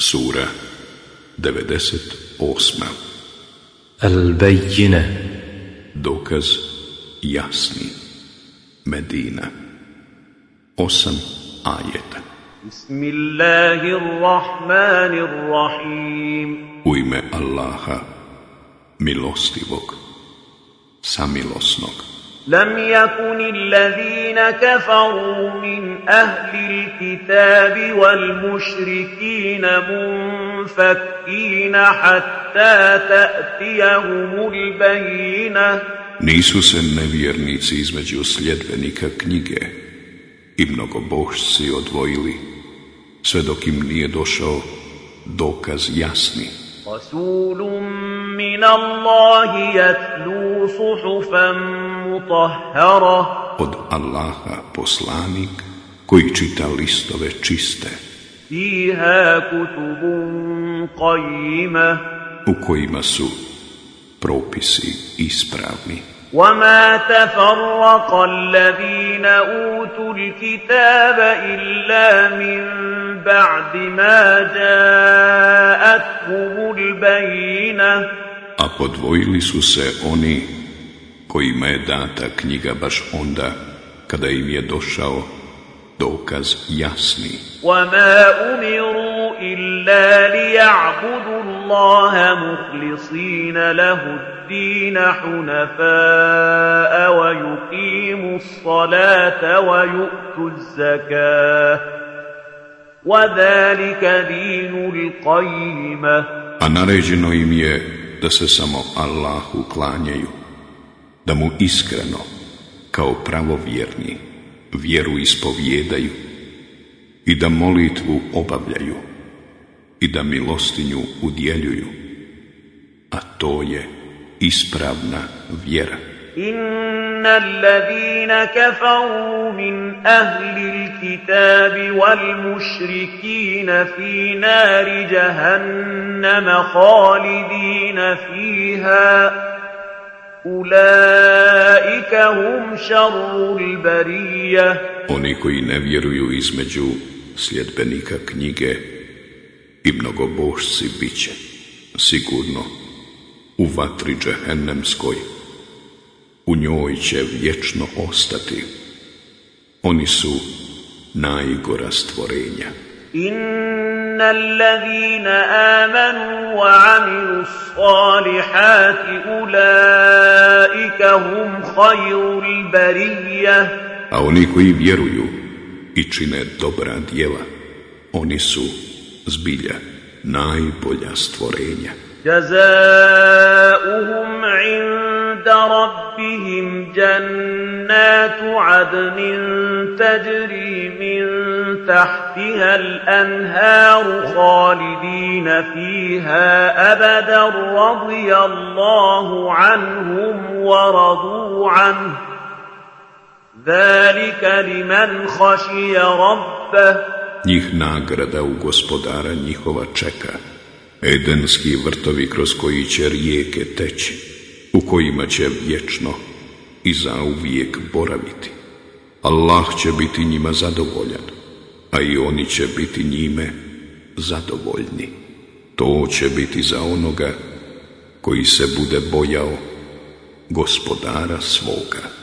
Sura 98. Al-Bayyina Dokaz jasni. Medina. Osam ajeta. Bismillahirrahmanirrahim. U ime Allaha, milostivog, samilosnog. لم يكن الذين كفروا من أهل الكتاب والمشركين منفكين حتى تأتيهم البينة Nisu se nevjernici između sljedbenika knjige i mnogobošci odvojili, sve dok im nije došao dokaz jasni. رسول من الله يتلو صحفا مطهرة. Od Allaha poslanik koji čita listove čiste, فيها كتب قيمة. U kojima su propisi ispravni. وما تفرق الذين أوتوا الكتاب إلا من بعد ما جاءتهم البينة. A podvojili su se oni kojima je data knjiga baš onda kada im je došao dokaz jasni. وما أمروا إلا ليعبدوا الله مخلصين له الدين حنفاء ويقيموا الصلاة ويؤتوا الزكاة وذلك دين القيمة A naređeno im je da se samo Allahu klanjaju, da mu iskreno, kao pravovjerni, vjeru ispovjedaju i da molitvu obavljaju i da milostinju udjeljuju, a to je ispravna vjera. إن الذين كفروا من أهل الكتاب والمشركين في نار جهنم خالدين فيها أولئك هم شر البرية Oni koji ne vjeruju između sljedbenika knjige i mnogobošci bit će sigurno u vatri džehennemskoj. u njoj će vječno ostati. Oni su najgora stvorenja. Inna allazina amanu wa amilu salihati ulaika hum hajrul barija. A oni koji vjeruju i čine dobra djela, oni su zbilja najbolja stvorenja. Jazauhum ربهم جنات عدن تجري من تحتها الأنهار خالدين فيها أبدا رضي الله عنهم ورضوا عنه. ذلك لمن خشي ربه. Njih nagrada u gospodara njihova čeka, edenski vrtovi kroz koji će rijeke teći, u kojima će vječno i zauvijek boraviti. Allah će biti njima zadovoljan, a i oni će biti njime zadovoljni. To će biti za onoga koji se bude bojao gospodara svoga.